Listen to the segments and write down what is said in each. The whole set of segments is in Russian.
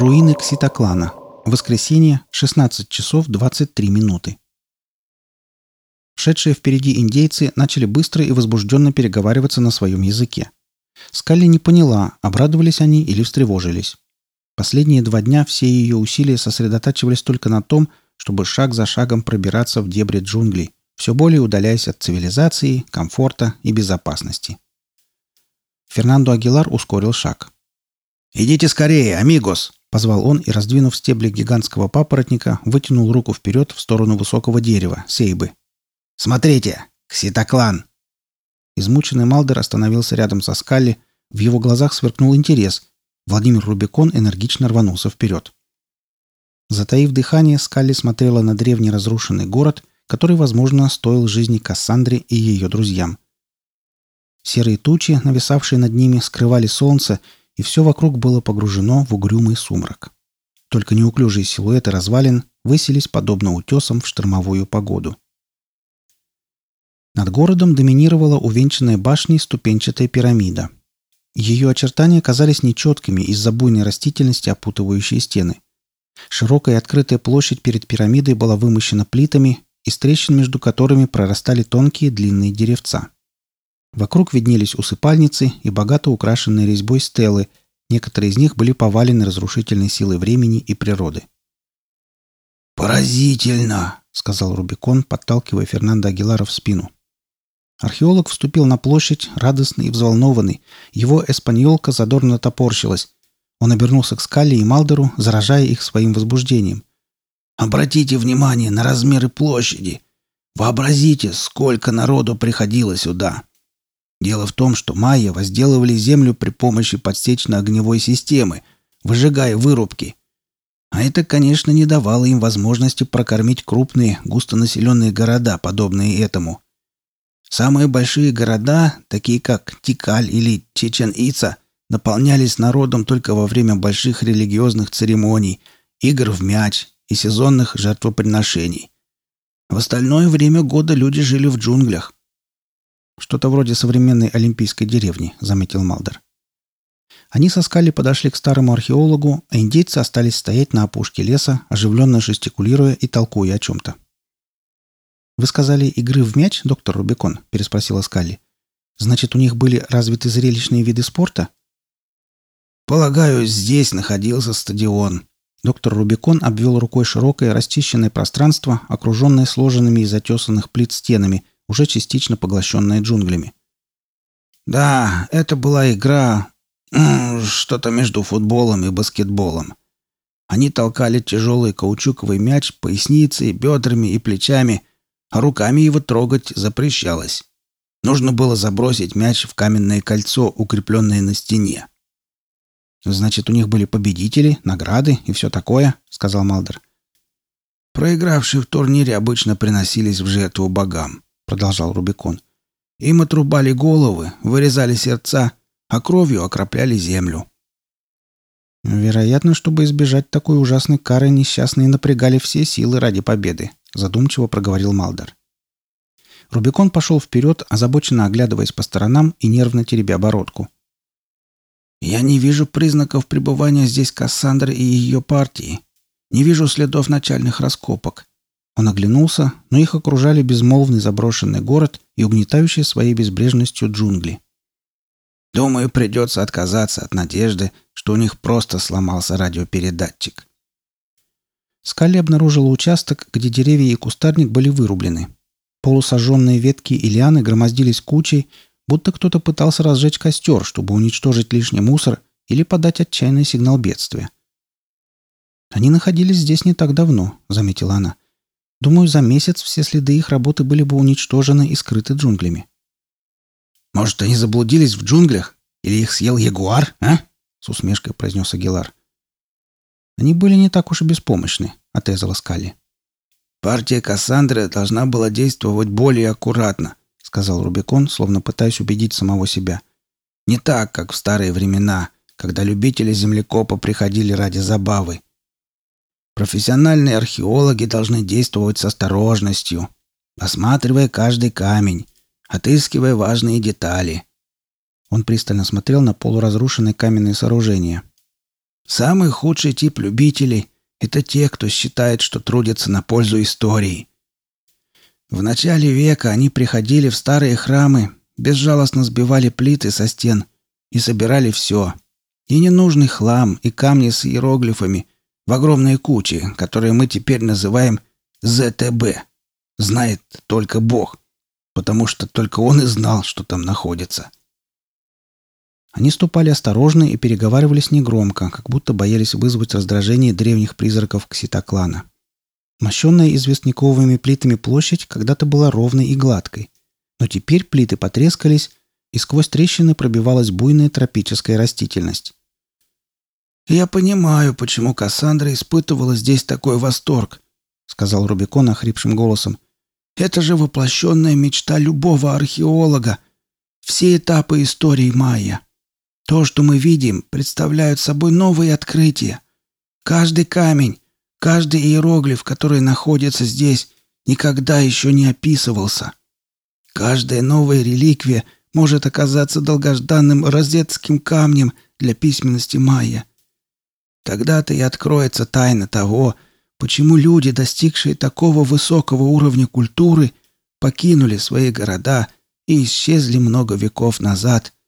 Руины Кситоклана. Воскресенье, 16 часов 23 минуты. Шедшие впереди индейцы начали быстро и возбужденно переговариваться на своем языке. Скалли не поняла, обрадовались они или встревожились. Последние два дня все ее усилия сосредотачивались только на том, чтобы шаг за шагом пробираться в дебри джунглей, все более удаляясь от цивилизации, комфорта и безопасности. Фернандо Агилар ускорил шаг. «Идите скорее, амигос!» — позвал он и, раздвинув стебли гигантского папоротника, вытянул руку вперед в сторону высокого дерева, сейбы. «Смотрите! Кситоклан!» Измученный Малдер остановился рядом со Скалли, в его глазах сверкнул интерес. Владимир Рубикон энергично рванулся вперед. Затаив дыхание, Скалли смотрела на древний разрушенный город, который, возможно, стоил жизни Кассандре и ее друзьям. Серые тучи, нависавшие над ними, скрывали солнце, и все вокруг было погружено в угрюмый сумрак. Только неуклюжие силуэты развалин высились подобно утесам в штормовую погоду. Над городом доминировала увенчанная башней ступенчатая пирамида. Ее очертания казались нечеткими из-за буйной растительности, опутывающей стены. Широкая открытая площадь перед пирамидой была вымощена плитами, из трещин между которыми прорастали тонкие длинные деревца. Вокруг виднелись усыпальницы и богато украшенные резьбой стелы, некоторые из них были повалены разрушительной силой времени и природы. «Поразительно!» — сказал Рубикон, подталкивая Фернандо Агилара в спину. Археолог вступил на площадь, радостный и взволнованный. Его эспаньолка задорно топорщилась. Он обернулся к Скалли и Малдеру, заражая их своим возбуждением. «Обратите внимание на размеры площади. Вообразите, сколько народу приходило сюда. Дело в том, что майя возделывали землю при помощи подсечно-огневой системы, выжигая вырубки. А это, конечно, не давало им возможности прокормить крупные, густонаселенные города, подобные этому. Самые большие города, такие как Тикаль или Чечен-Ица, наполнялись народом только во время больших религиозных церемоний, игр в мяч и сезонных жертвоприношений. В остальное время года люди жили в джунглях. «Что-то вроде современной олимпийской деревни», — заметил Малдер. Они со Скали подошли к старому археологу, а индейцы остались стоять на опушке леса, оживленно жестикулируя и толкуя о чем-то. «Вы сказали игры в мяч, доктор Рубикон?» – переспросила Скалли. «Значит, у них были развиты зрелищные виды спорта?» «Полагаю, здесь находился стадион». Доктор Рубикон обвел рукой широкое расчищенное пространство, окруженное сложенными из отесанных плит стенами, уже частично поглощенная джунглями. «Да, это была игра... что-то между футболом и баскетболом. Они толкали тяжелый каучуковый мяч поясницей, бедрами и плечами, а руками его трогать запрещалось. Нужно было забросить мяч в каменное кольцо, укрепленное на стене. «Значит, у них были победители, награды и все такое», — сказал Малдер. «Проигравшие в турнире обычно приносились в жертву богам продолжал Рубикон. Им отрубали головы, вырезали сердца, а кровью окропляли землю. Вероятно, чтобы избежать такой ужасной кары, несчастные напрягали все силы ради победы, задумчиво проговорил Малдер. Рубикон пошел вперед, озабоченно оглядываясь по сторонам и нервно теребя бородку. «Я не вижу признаков пребывания здесь Кассандры и ее партии. Не вижу следов начальных раскопок. Он оглянулся, но их окружали безмолвный заброшенный город и угнетающие своей безбрежностью джунгли. «Думаю, придется отказаться от надежды, что у них просто сломался радиопередатчик». Скалли обнаружила участок, где деревья и кустарник были вырублены. Полусожженные ветки и лианы громоздились кучей, будто кто-то пытался разжечь костер, чтобы уничтожить лишний мусор или подать отчаянный сигнал бедствия. «Они находились здесь не так давно», — заметила она. Думаю, за месяц все следы их работы были бы уничтожены и скрыты джунглями. «Может, они заблудились в джунглях? Или их съел ягуар, а?» — с усмешкой произнес Агилар. «Они были не так уж и беспомощны», — отрезала Скалли. «Партия Кассандры должна была действовать более аккуратно», — сказал Рубикон, словно пытаясь убедить самого себя. «Не так, как в старые времена, когда любители землекопа приходили ради забавы. Профессиональные археологи должны действовать с осторожностью, осматривая каждый камень, отыскивая важные детали. Он пристально смотрел на полуразрушенные каменные сооружения. Самый худший тип любителей — это те, кто считает, что трудятся на пользу истории. В начале века они приходили в старые храмы, безжалостно сбивали плиты со стен и собирали все. И ненужный хлам, и камни с иероглифами в огромные кучи, которые мы теперь называем ЗТБ. Знает только Бог, потому что только Он и знал, что там находится. Они ступали осторожно и переговаривались негромко, как будто боялись вызвать раздражение древних призраков Кситоклана. Мощенная известняковыми плитами площадь когда-то была ровной и гладкой, но теперь плиты потрескались, и сквозь трещины пробивалась буйная тропическая растительность. «Я понимаю, почему Кассандра испытывала здесь такой восторг», — сказал Рубикон охрипшим голосом. «Это же воплощенная мечта любого археолога. Все этапы истории майя. То, что мы видим, представляют собой новые открытия. Каждый камень, каждый иероглиф, который находится здесь, никогда еще не описывался. Каждая новая реликвия может оказаться долгожданным розетским камнем для письменности майя. Тогда-то и откроется тайна того, почему люди, достигшие такого высокого уровня культуры, покинули свои города и исчезли много веков назад –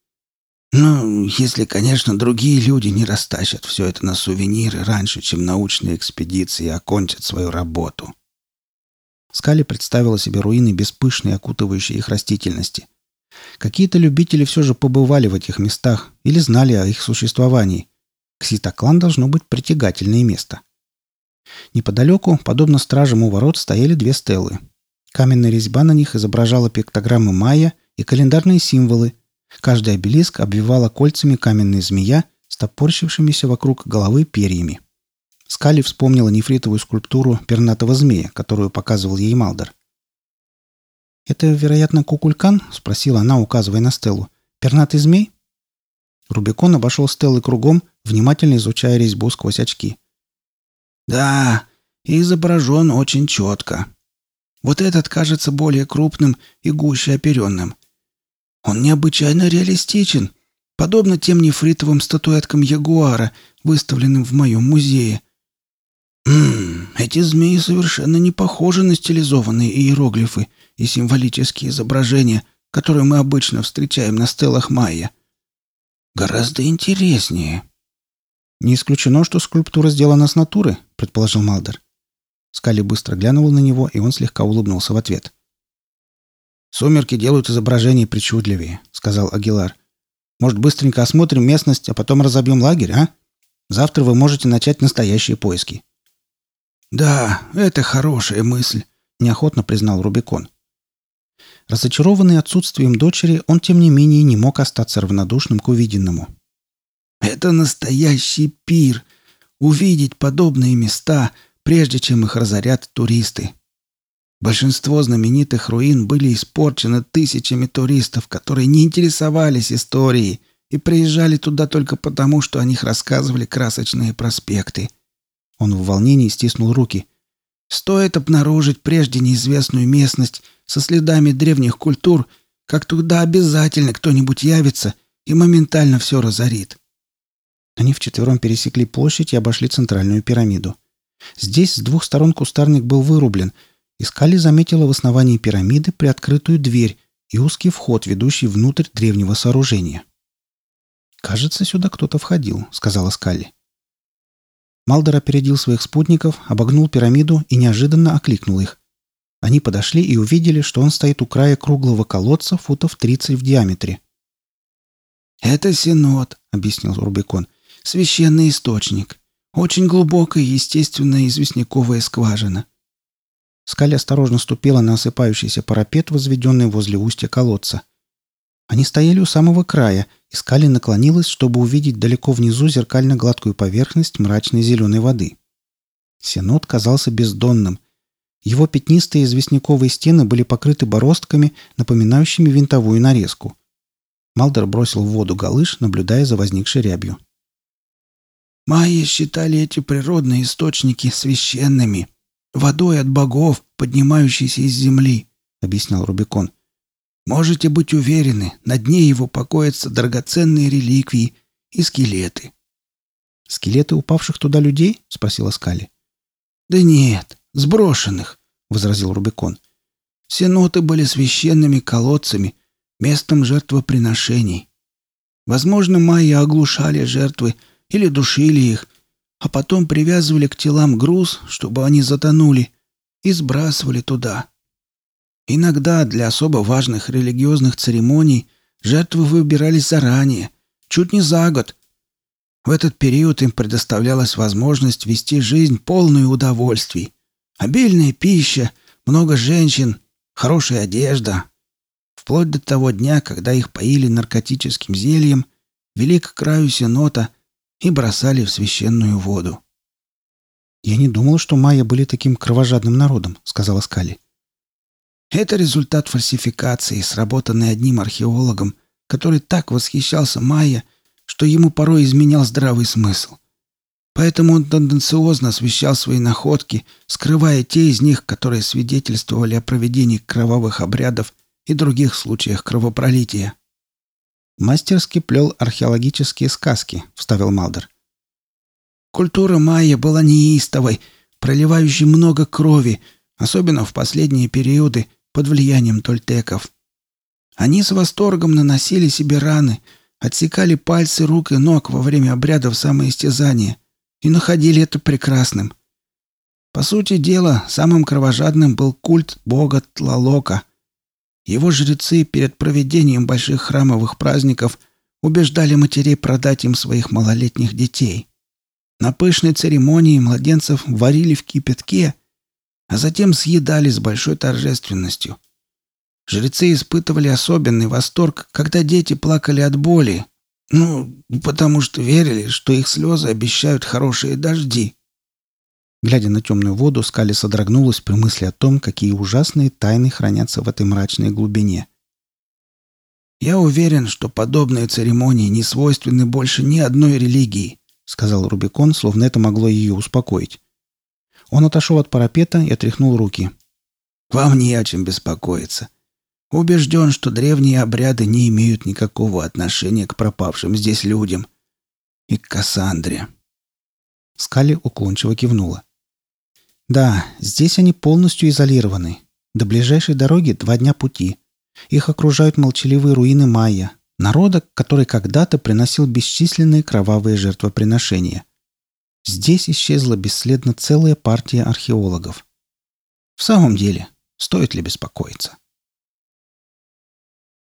ну, если, конечно, другие люди не растащат все это на сувениры раньше, чем научные экспедиции окончат свою работу. Скали представила себе руины без пышной, окутывающей их растительности. Какие-то любители все же побывали в этих местах или знали о их существовании. Кситоклан должно быть притягательное место. Неподалеку, подобно стражам у ворот, стояли две стелы. Каменная резьба на них изображала пиктограммы майя и календарные символы, Каждый обелиск обвивала кольцами каменная змея с топорщившимися вокруг головы перьями. Скали вспомнила нефритовую скульптуру пернатого змея, которую показывал ей Малдер. «Это, вероятно, кукулькан?» — спросила она, указывая на Стеллу. «Пернатый змей?» Рубикон обошел Стеллы кругом, внимательно изучая резьбу сквозь очки. «Да, изображен очень четко. Вот этот кажется более крупным и гуще оперенным. Он необычайно реалистичен, подобно тем нефритовым статуэткам ягуара, выставленным в моем музее. Ммм, эти змеи совершенно не похожи на стилизованные иероглифы и символические изображения, которые мы обычно встречаем на стелах майя. Гораздо интереснее. «Не исключено, что скульптура сделана с натуры», — предположил Малдер. Скали быстро глянул на него, и он слегка улыбнулся в ответ. «Сумерки делают изображение причудливее», — сказал Агилар. «Может, быстренько осмотрим местность, а потом разобьем лагерь, а? Завтра вы можете начать настоящие поиски». «Да, это хорошая мысль», — неохотно признал Рубикон. Разочарованный отсутствием дочери, он, тем не менее, не мог остаться равнодушным к увиденному. «Это настоящий пир! Увидеть подобные места, прежде чем их разорят туристы!» Большинство знаменитых руин были испорчены тысячами туристов, которые не интересовались историей и приезжали туда только потому, что о них рассказывали красочные проспекты. Он в волнении стиснул руки. Стоит обнаружить прежде неизвестную местность со следами древних культур, как туда обязательно кто-нибудь явится и моментально все разорит. Они вчетвером пересекли площадь и обошли центральную пирамиду. Здесь с двух сторон кустарник был вырублен — Искали заметила в основании пирамиды приоткрытую дверь и узкий вход, ведущий внутрь древнего сооружения. «Кажется, сюда кто-то входил», — сказала Скалли. Малдер опередил своих спутников, обогнул пирамиду и неожиданно окликнул их. Они подошли и увидели, что он стоит у края круглого колодца футов 30 в диаметре. «Это Синод», — объяснил Рубикон. «Священный источник. Очень глубокая естественная известняковая скважина. Скали осторожно ступила на осыпающийся парапет, возведенный возле устья колодца. Они стояли у самого края, и Скали наклонилась, чтобы увидеть далеко внизу зеркально-гладкую поверхность мрачной зеленой воды. Сенот казался бездонным. Его пятнистые известняковые стены были покрыты бороздками, напоминающими винтовую нарезку. Малдер бросил в воду галыш, наблюдая за возникшей рябью. «Майя считали эти природные источники священными», водой от богов, поднимающейся из земли», — объяснял Рубикон. «Можете быть уверены, на дне его покоятся драгоценные реликвии и скелеты. «Скелеты упавших туда людей?» — спросила Скали. «Да нет, сброшенных», — возразил Рубикон. «Сеноты были священными колодцами, местом жертвоприношений. Возможно, майя оглушали жертвы или душили их, а потом привязывали к телам груз, чтобы они затонули, и сбрасывали туда. Иногда для особо важных религиозных церемоний жертвы выбирались заранее, чуть не за год. В этот период им предоставлялась возможность вести жизнь полную удовольствий. Обильная пища, много женщин, хорошая одежда. Вплоть до того дня, когда их поили наркотическим зельем, вели к краю сенота и бросали в священную воду. «Я не думал, что майя были таким кровожадным народом», — сказала Скали. Это результат фальсификации, сработанной одним археологом, который так восхищался майя, что ему порой изменял здравый смысл. Поэтому он тенденциозно освещал свои находки, скрывая те из них, которые свидетельствовали о проведении кровавых обрядов и других случаях кровопролития. «Мастерски плел археологические сказки», — вставил Малдер. «Культура майя была неистовой, проливающей много крови, особенно в последние периоды, под влиянием тольтеков. Они с восторгом наносили себе раны, отсекали пальцы рук и ног во время обрядов самоистязания и находили это прекрасным. По сути дела, самым кровожадным был культ бога Тлалока. Его жрецы перед проведением больших храмовых праздников убеждали матерей продать им своих малолетних детей. На пышной церемонии младенцев варили в кипятке а затем съедали с большой торжественностью. Жрецы испытывали особенный восторг, когда дети плакали от боли, ну, потому что верили, что их слезы обещают хорошие дожди. Глядя на темную воду, Скали содрогнулась при мысли о том, какие ужасные тайны хранятся в этой мрачной глубине. «Я уверен, что подобные церемонии не свойственны больше ни одной религии», — сказал Рубикон, словно это могло ее успокоить. Он отошел от парапета и отряхнул руки. «Вам не о чем беспокоиться. Убежден, что древние обряды не имеют никакого отношения к пропавшим здесь людям. И к Кассандре». Скали уклончиво кивнула. «Да, здесь они полностью изолированы. До ближайшей дороги два дня пути. Их окружают молчаливые руины майя, народа, который когда-то приносил бесчисленные кровавые жертвоприношения. Здесь исчезла бесследно целая партия археологов. В самом деле, стоит ли беспокоиться?